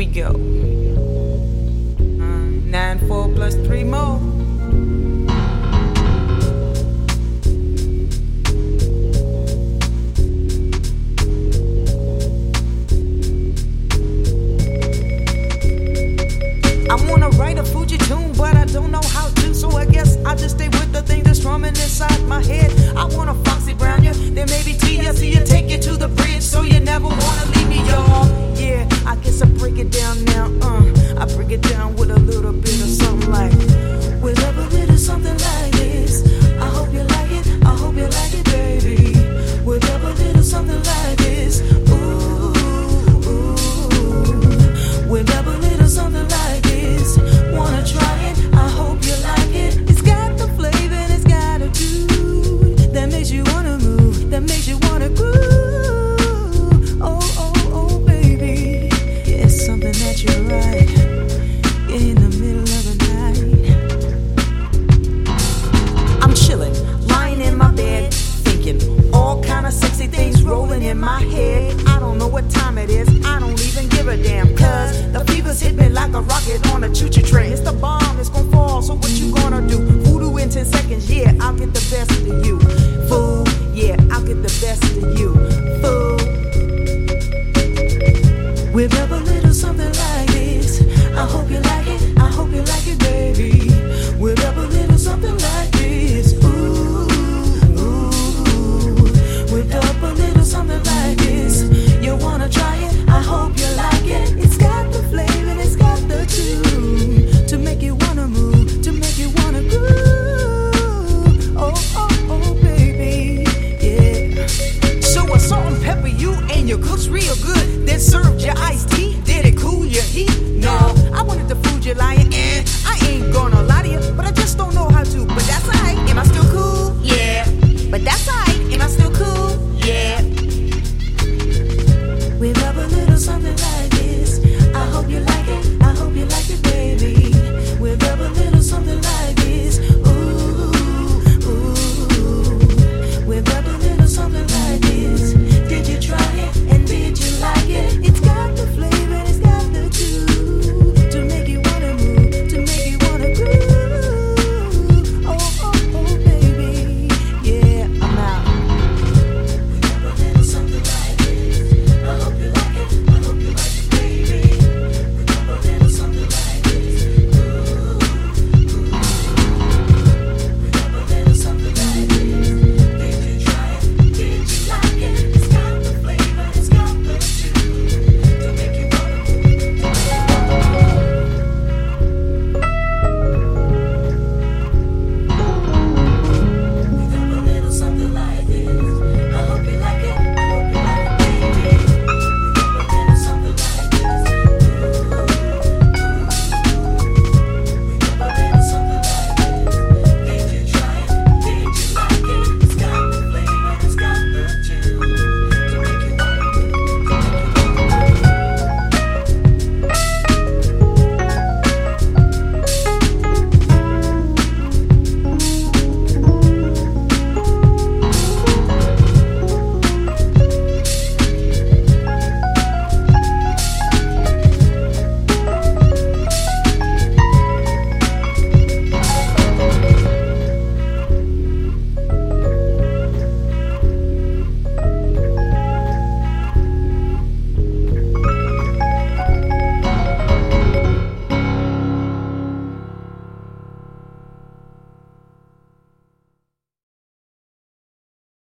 we go. Um, nine, four plus three more. my head. I don't know what time it is. I don't even give a damn. Cause the fever's hit me like a rocket on a choo-choo train. It's the bomb, it's gonna fall. So what you gonna do? Voodoo in 10 seconds, yeah, I'll get the best of you. Fool, yeah, I'll get the best of you.